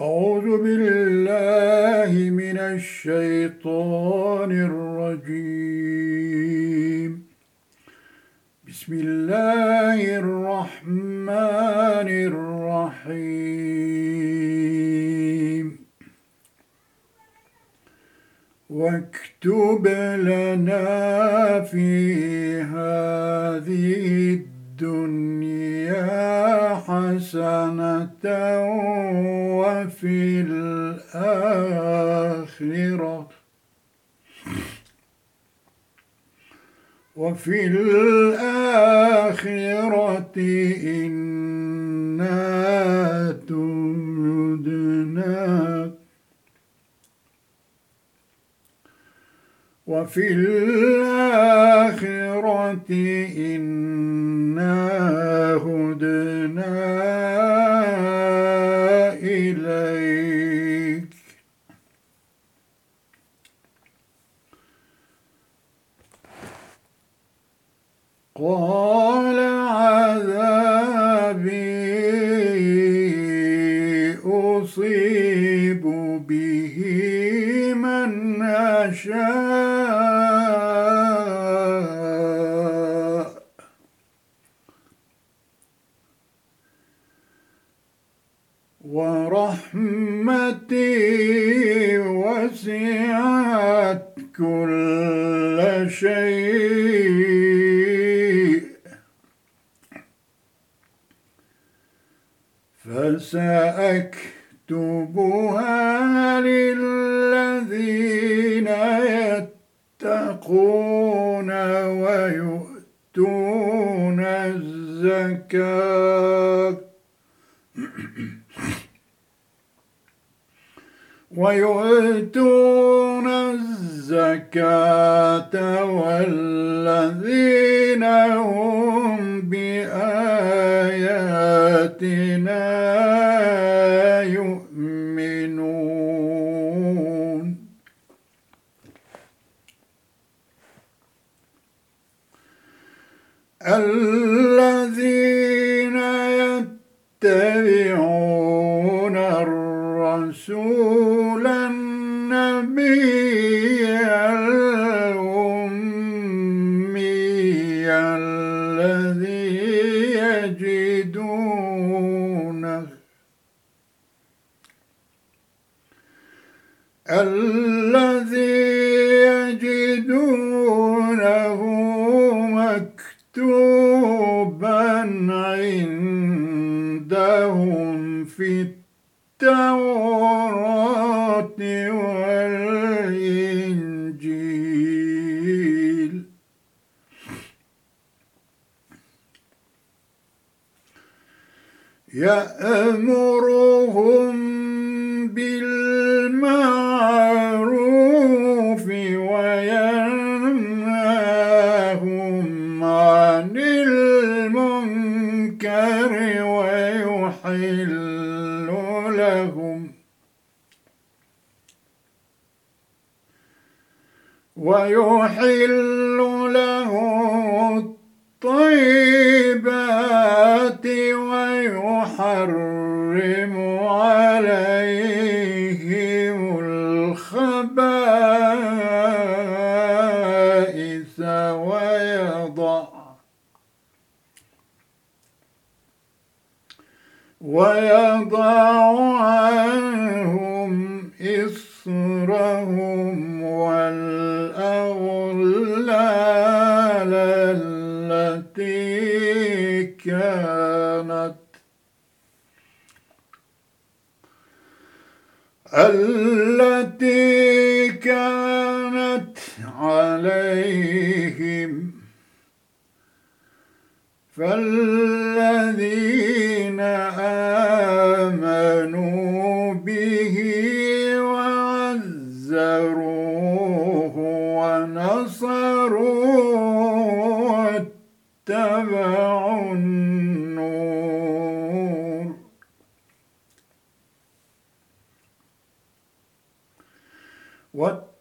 أعوذ بالله من الشيطان الرجيم. بسم الله الرحمن الرحيم. واكتب لنا في هذه الدنيا حسنة وفي الآخرة. وفي الآخرة إنا تردنا وفي الآخرة إنا هدنا ويؤتون الزكاة والذين هم في التوراة والإنجيل. يأمرهم بالمعروف وينهاهم عن المنكر ويحل ويحل لهم الطيبات ويحرم عليهم الخبائث ويضع ويضع عنهم إصرهم والأغلال التي كانت عليهم فالذين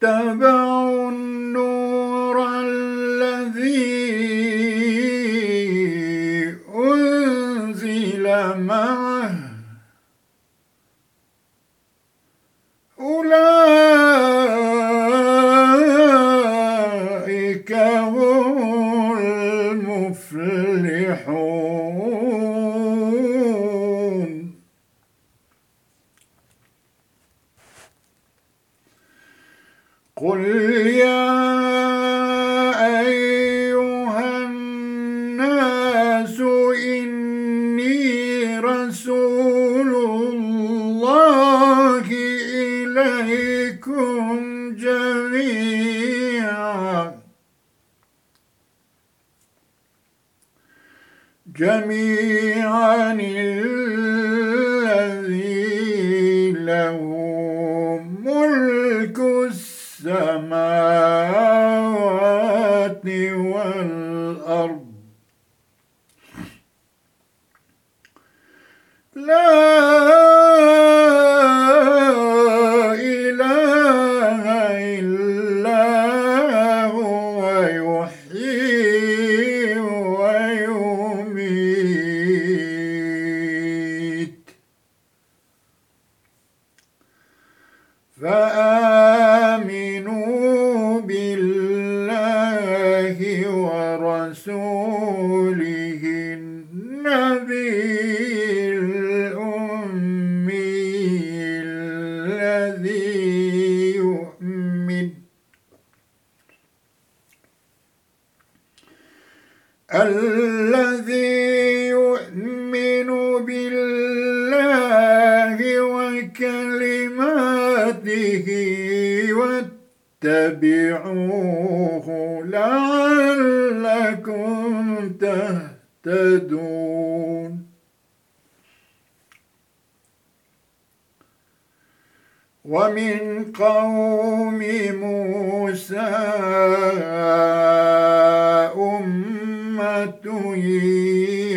واتبعوا النور الذي أنزل معه. أولئك هم المفلحون.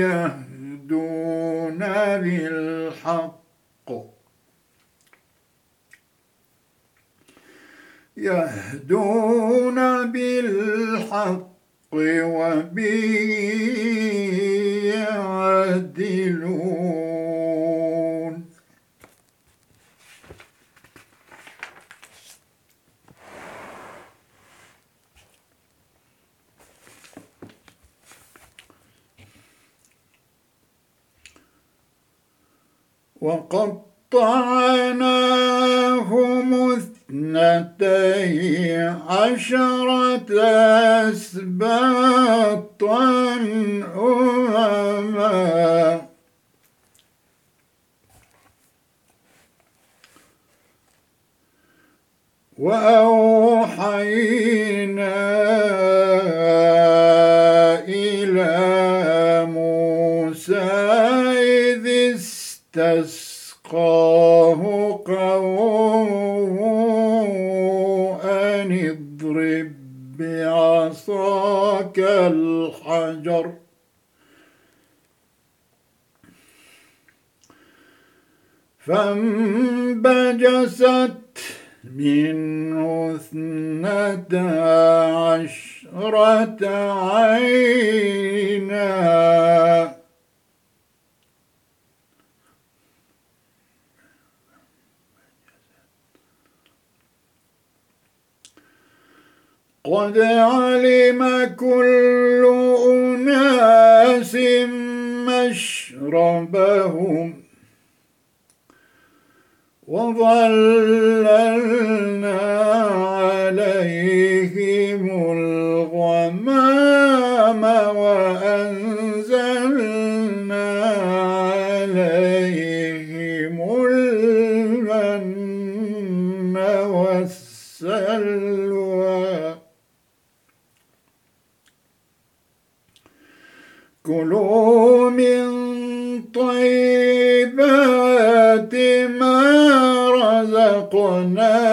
يهدون بالحق يهدون بالحق وبه يعدلون. وقطعناهم اثنتي عشرة أسباطا أمما. وأوحينا إلى موسى استسقاه قومه أن اضرب بعصاك الحجر. فانبجست منه اثنتا عشرة عينا. قد علم كل أناس مشربهم وظللنا عليهم الغمام وأنزلنا عليهم المن كلوا من طيبات ما رزقناكم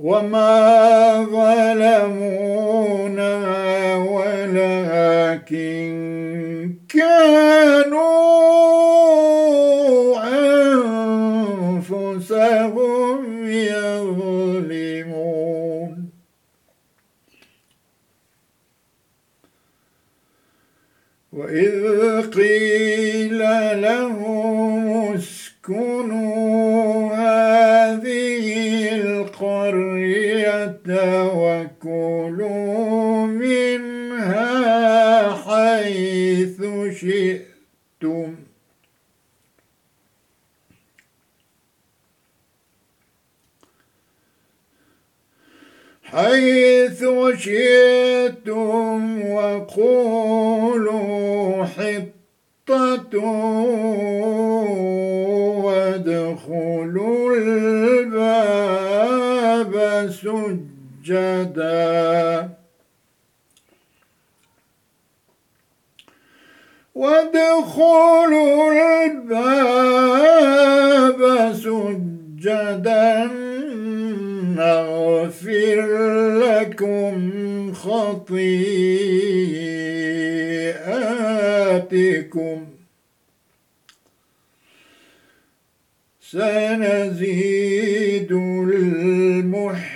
وما ظلمونا ولكن كانوا وكلوا منها حيث شئتم. حيث شئتم وقولوا حطة وادخلوا الباب سجدا. وادخلوا الباب سجدا. نغفر لكم خطيئاتكم. سنزيد المحسنين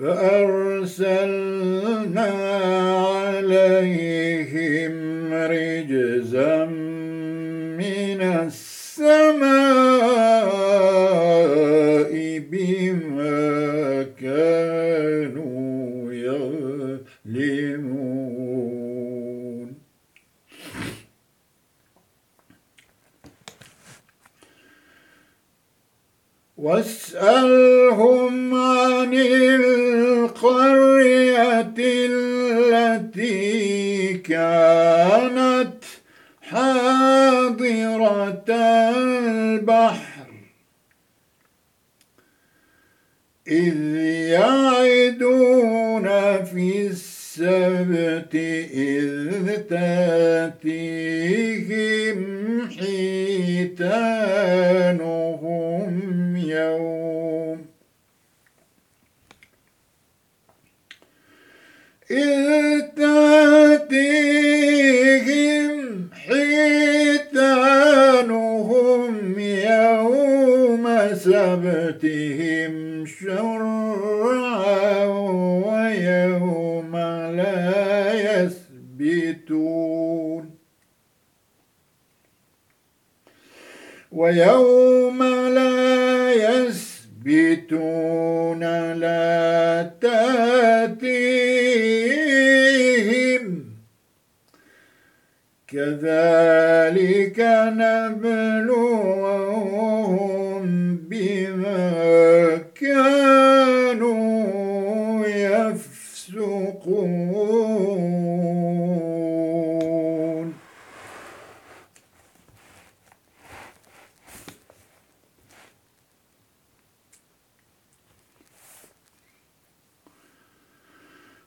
فأرسلنا عليهم رجزا من السماء بما كانوا يظلمون. واسألهم التي كانت حاضرة البحر. إذ يعدون في السبت إذ تأتيهم حيتانهم يوم. إذ تاتيهم حيتانهم يوم سبتهم شرعا ويوم لا يسبتون. ويوم لا يسبتون لا تاتيهم كذلك نبلوهم بما كانوا يفسقون.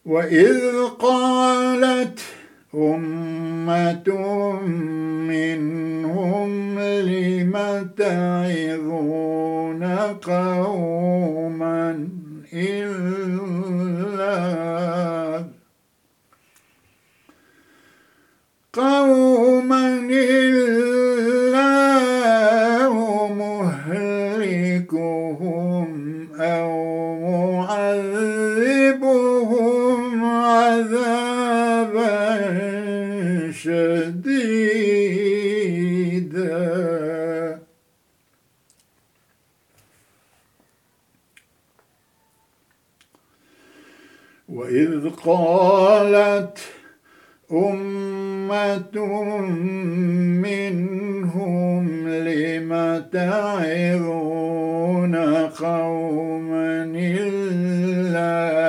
وإذ قالت تعظون قوما إلا قوما الله مهلكهم أو معذبهم عذابا شديدا وإذ قالت أمة منهم لم تعظون قوما الله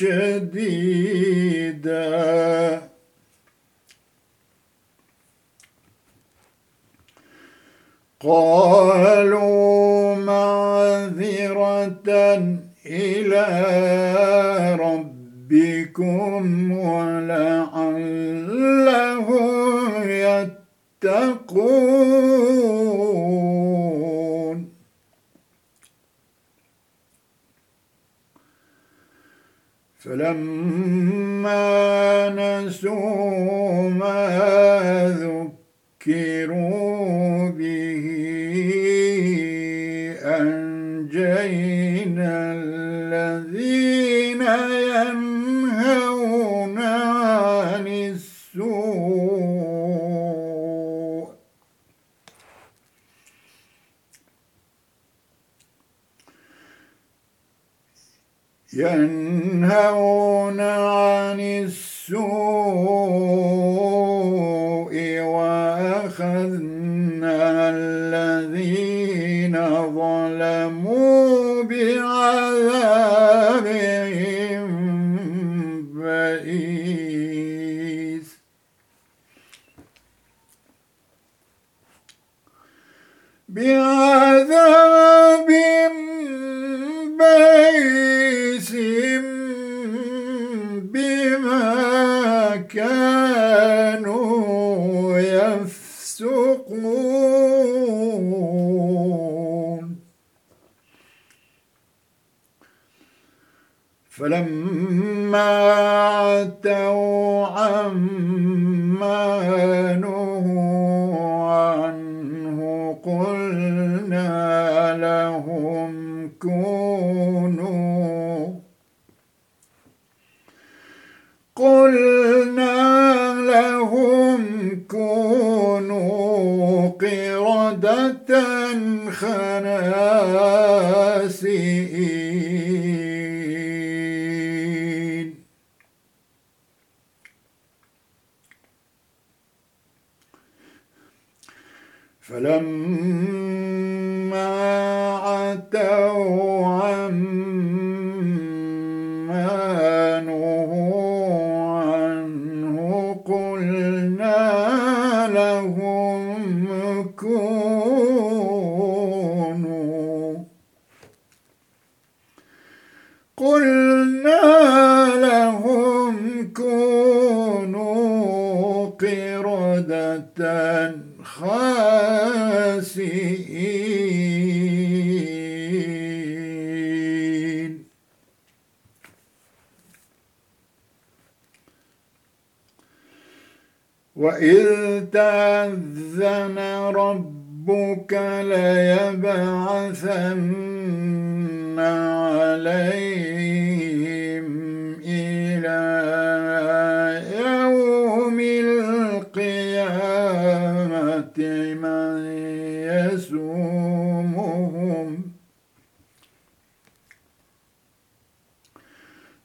شديدا قالوا معذرة إلى ربكم ولعلهم يتقون. فلما نسوا ما ذكروا به أنجينا الذين ينهون عن السوء ينهون عن السوء وأخذنا الذين ظلموا بعذاب بئيس. بعذاب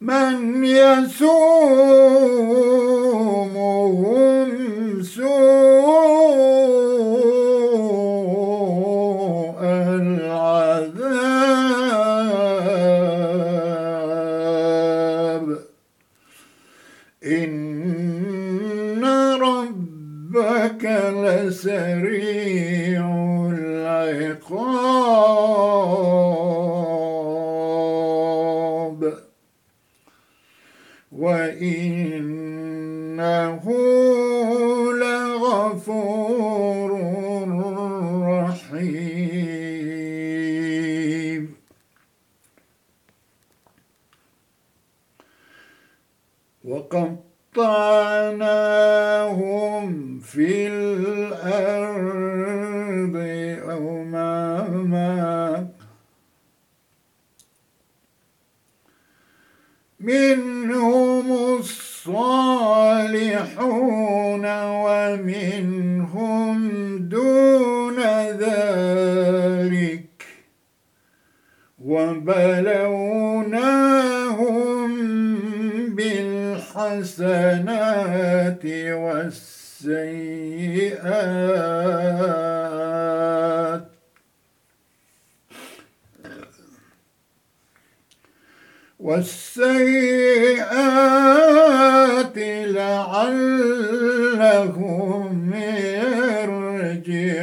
من يسومهم منهم الصالحون ومنهم دون ذلك وبلوناهم بالحسنات والسيئات والسيئات لعلهم يرجعون.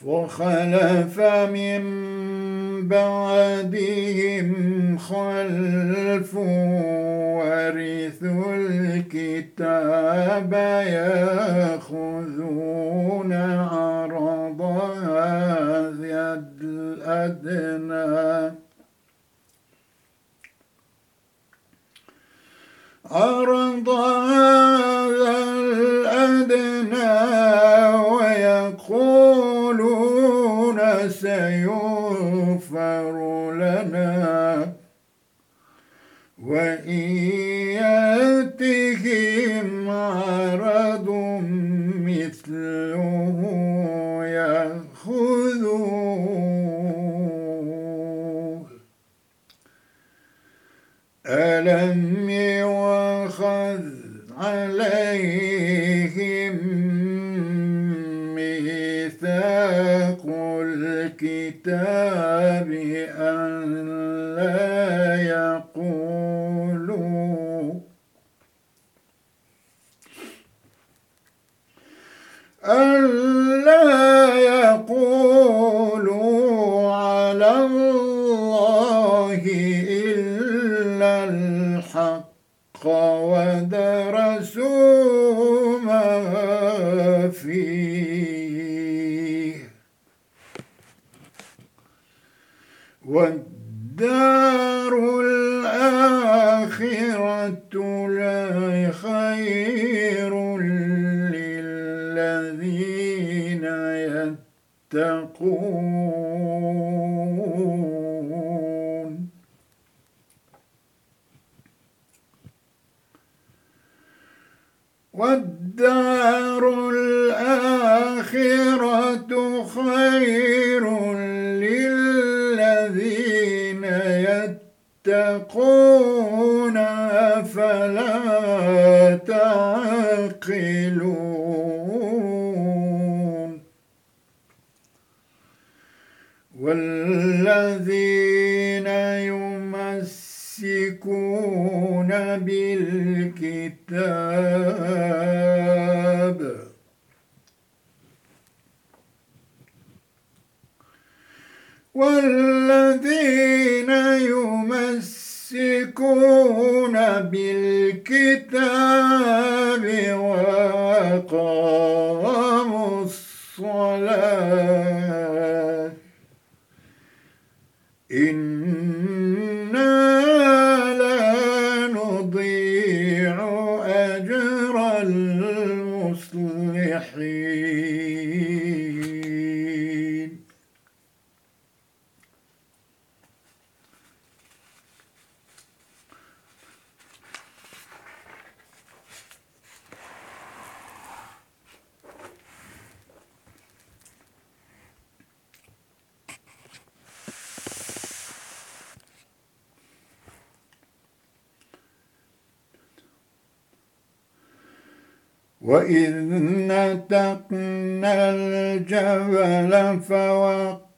فخلف من بعدهم خلف ورثوا الكتاب يأخذون عرض هذا الأدنى. عرض هذا وإن يأتهم عرض مثله يأخذوه ألم يؤخذ عليهم ميثاق الكتاب أن لا يقولوا أن لا يقولوا على الله إلا الحق ودرسوا ما فيه. والدار والدار الآخرة خير للذين يتقون أفلا تعقلون. والذين يمسكون بالكتاب والذين يمسكون بالكتاب وأقاموا الصلاة إنا وإذ نتقنا الجبل فوقهم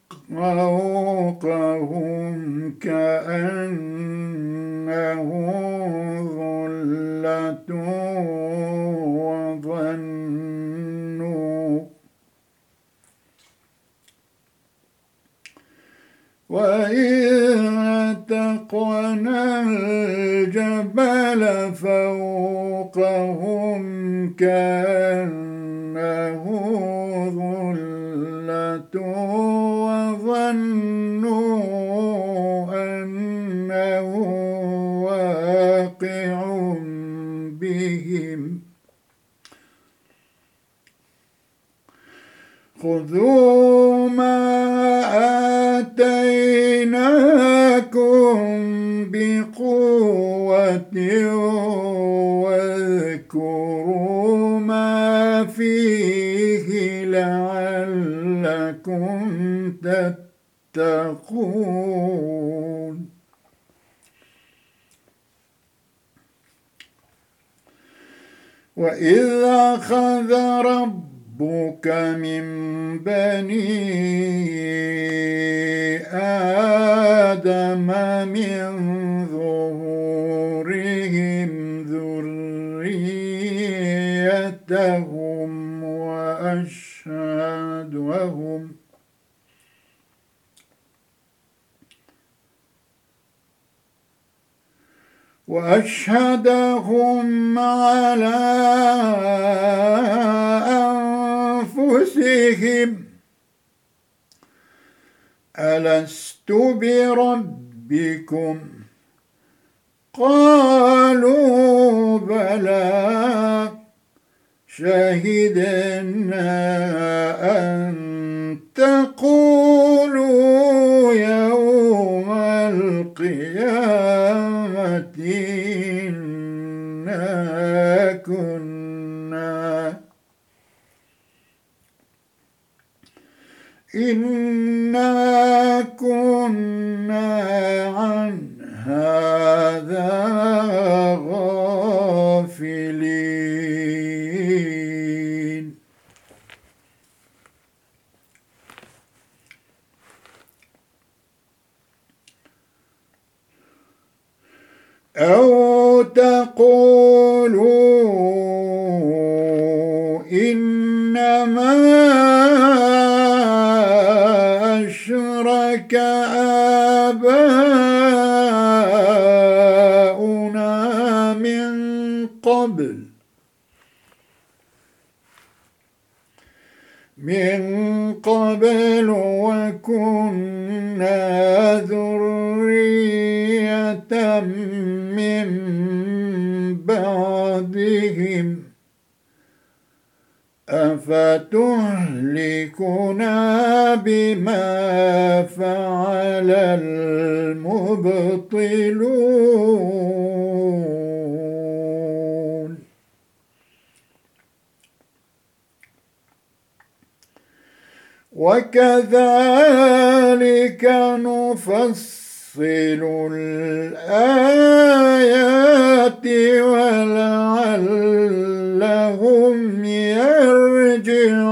كأنه ظلة وظنوا وإذ نتقنا الجبل فوقهم كأنه ظلة وظنوا أنه واقع بهم. خذوا ما آتيناكم بقوة واذكروا ما فيه لعلكم تتقون وإذ أخذ ربك من بني آدم من وأشهدهم على أنفسهم. ألست بربكم؟ قالوا بلى. شهدنا أن تقولوا يوم القيامة. إنا كنا عن هذا غافلين. أو تقولوا من قبل وكنا ذرية من بعدهم. أفتهلكنا بما فعل المبطلون؟ وكذلك نفصل الآيات ولعلهم يرجعون.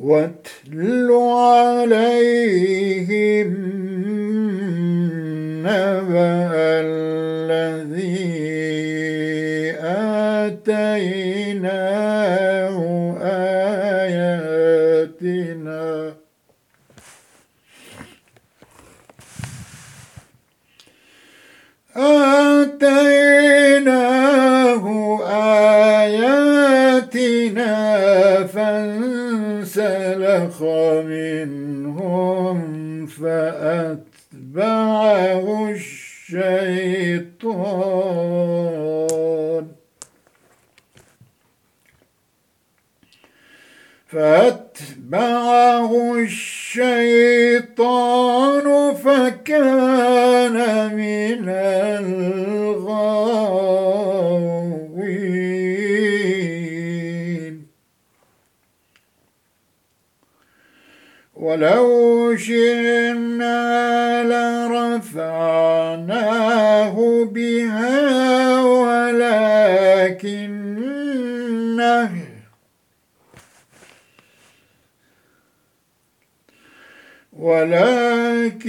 واتل عليهم ولكنه ولكنه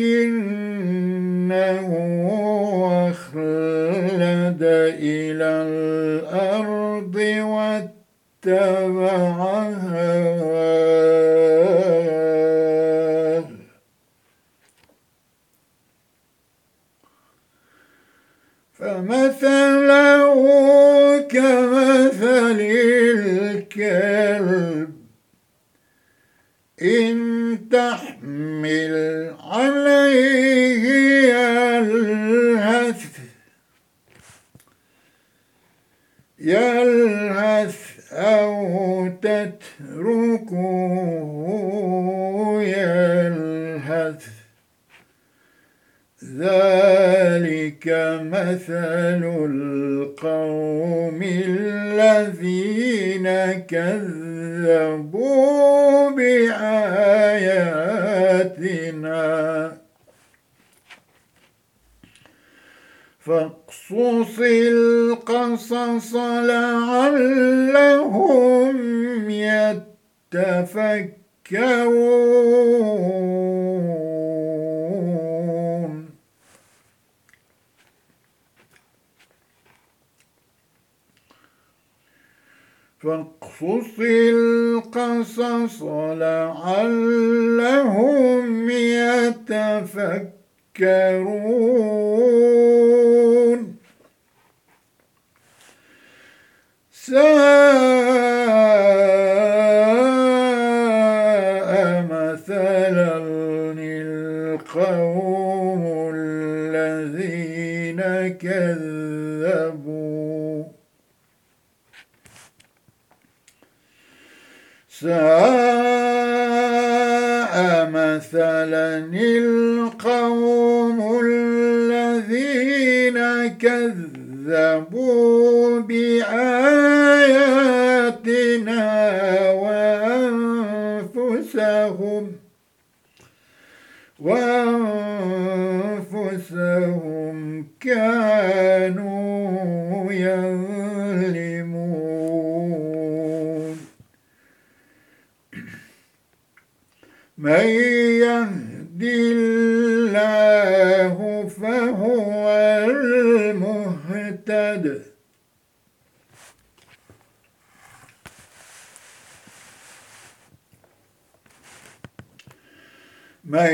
أخلد إلى الأرض واتبع فمثله كمثل الكلب. إن تحمل عليه يلهث. يلهث أو تتركه يلهث. ذلك مثل القوم الذين كذبوا بآياتنا. فاقصص القصص لعلهم يتفكرون. فاقصص القصص لعلهم يتفكرون ساء مثلا القوم الذين كذبوا ساء مثلا القوم الذين كذبوا بآياتنا. من يهد الله فهو المهتد. من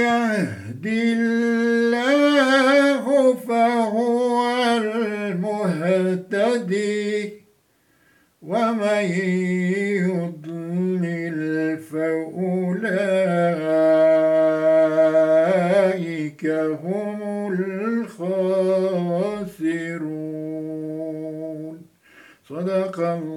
يهد الله فهو المهتدي ومن يضلل خم